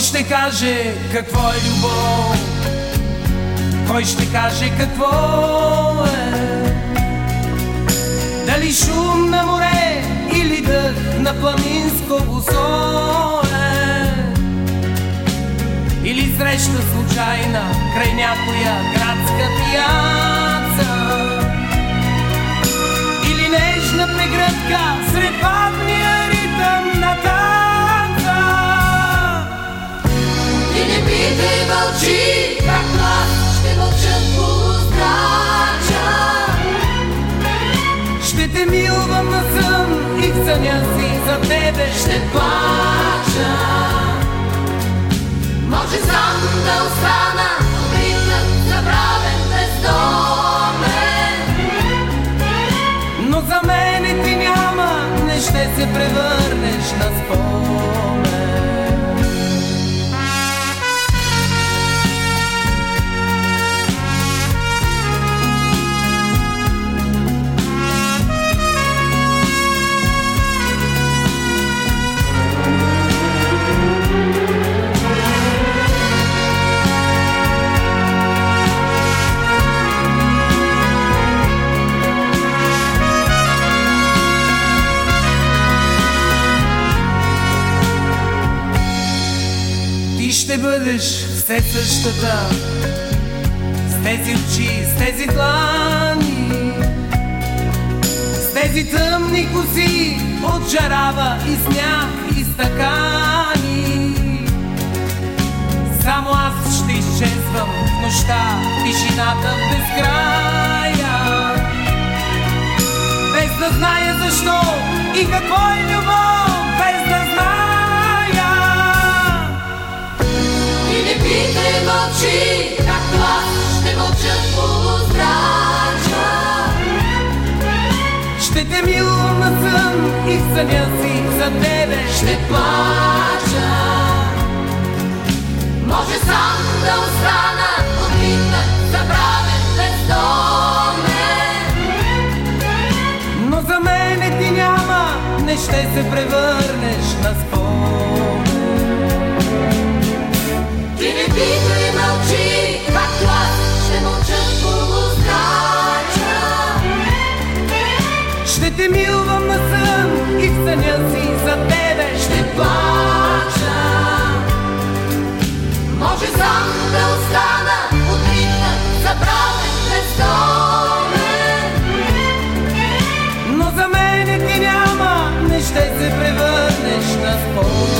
Ще каже какво е любов? Кой ще каже какво е? Дали шум на море или дъх на планинско босое? Или среща случайна край някоя градска пияца? Или нежна прегръдка сред бавния Милвам на сън и в съня си за тебе ще плача. Може сам да остана, обикнат, забравен, бездомен. Но за мене ти няма, не ще се превърнеш на спомен. Ще бъдеш все същата. С тези очи, с тези длани С тези тъмни коси От жарава и сняг и стакани. Само аз ще изчезвам в нощта Тишината в безкрая. Без да зная защо и какво е любов съня си за тебе ще плача. Може сам да остана, обикнат, забравен, бездомен. Но за мене ти няма, не ще се превърнеш на спомен. Ще те милвам на сън и в съня си за тебе ще плача. Може сам да остана, отритна, забравен, бездомен. Но за мене ти няма, не ще се превърнеш на спор.